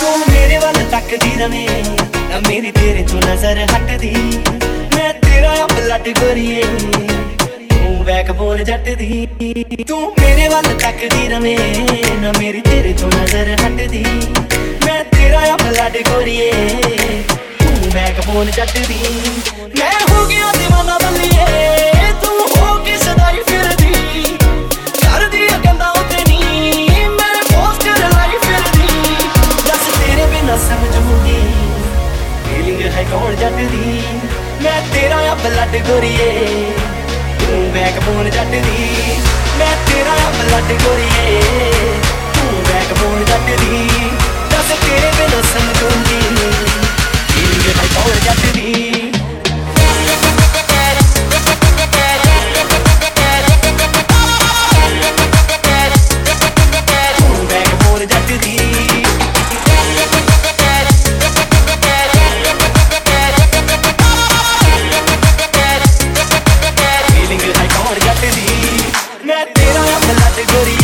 ਤੂੰ ਮੇਰੇ ਵੱਲ ਤੱਕਦੀ ਰਵੇਂ ਨਾ ਮੇਰੀ ਤੇਰੇ ਤੋਂ ਨਜ਼ਰ ਹਟਦੀ। ਮੈਂ ਤੇਰਾ ਆ ਬਲੱਡ ਗੋਰੀਏ ਤੂੰ ਬੈਕ ਬੋਲ ਜੱਟ ਦੀ ਤੂੰ ਮੇਰੇ ਵੱਲ ਤੱਕਦੀ ਰਵੇਂ, ਨਾ ਮੇਰੀ ਤੇਰੇ ਤੋਂ ਨਜ਼ਰ ਹਟਦੀ। ਮੈਂ ਤੇਰਾ ਆ ਬਲੱਡ ਗੋਰੀਏ ਤੂੰ ਬੈਕ ਜੱਟ ਦੀ ਮੈਂ ਹੋ ਗਿਆ دیਵਾਨਾ ਬੱਲੀਏ ਤੂੰ ਹੋ ਕੇ ਸਦਾਈ ਫਿਰਦੀ। ਕਰਦੀ ਆ ਉਤੇ ਨਹੀਂ ਮੇਰੇ ਪੋਸਟਰ ਲਾਈ ਫਿਰਦੀ। ਦੱਸ ਤੇਰੇ ਬਿਨਾ ਸਮਝੂਗੀ ਫੀਲਿੰਗ ਹੈ ਕੌਣ ਜੱਟ ਦੀ? ਮੈਂ ਤੇਰਾ ਆ ਬਲੱਡ ਗੋਰੀਏ ਤੂੰ ਬੈਕਬੋਨ ਜੱਟ ਦੀ। ਮੈਂ ਤੇਰਾ ਆ ਬਲੱਡ ਗੋਰੀਏ ਆ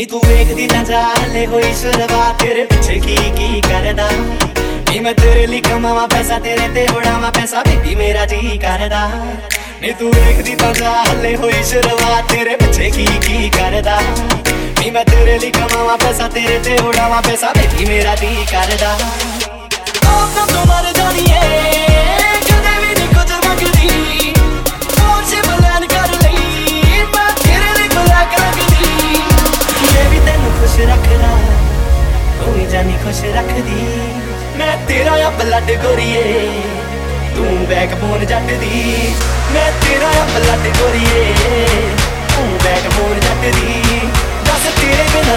ਨੀ ਤੂੰ ਵੇਖਦੀ ਤਾਂ ਜਾਲੇ ਹੋਈ ਸ਼ੁਰੂਆਤ, ਤੇਰੇ ਪਿੱਛੇ ਕੀ ਕੀ ਕਰਦਾ? ਨੀ ਮੈਂ ਤੇਰੇ ਲਈ ਕਮਾਵਾਂ ਪੈਸਾ, ਤੇਰੇ ਤੇ ਉਡਾਵਾਂ ਪੈਸਾ, ਬੇਬੀ ਮੇਰਾ ਜੀ ਕਰਦਾ। ਨੀ ਤੂੰ ਵੇਖਦੀ ਤਾਂ ਜਾਲੇ ਹੋਈ ਸ਼ੁਰੂਆਤ, ਤੇਰੇ ਪਿੱਛੇ ਕੀ ਕੀ ਕਰਦਾ? ਨੀ ਮੈਂ ਤੇਰੇ ਲਈ ਕਮਾਵਾਂ ਪੈਸਾ, ਤੇਰੇ ਤੇ ਉਡਾਵਾਂ ਪੈਸਾ, ਬੇਬੀ ਮੇਰਾ ਜੀ ਕਰਦਾ। ਆਪ ਤੋਂ ਮਰ ਜਾਣੀਏ। ਖੁਸ਼ ਰੱਖਦਾ। ਤੂੰ ਵੀ ਜਾਨੀ ਖੁਸ਼ ਰੱਖਦੀ। ਮੈਂ ਤੇਰਾ ਆ ਬਲੱਡ ਗੋਰੀਏ। ਤੂੰ ਬੈਕਬੋਨ ਜੱਟ ਦੀ ਮੈਂ ਤੇਰਾ ਆ ਬਲੱਡ ਗੋਰੀਏ। ਤੂੰ ਬੈਕਬੋਨ ਜੱਟ ਦੀ ਦੱਸ ਤੇਰੇ ਬਿਨਾ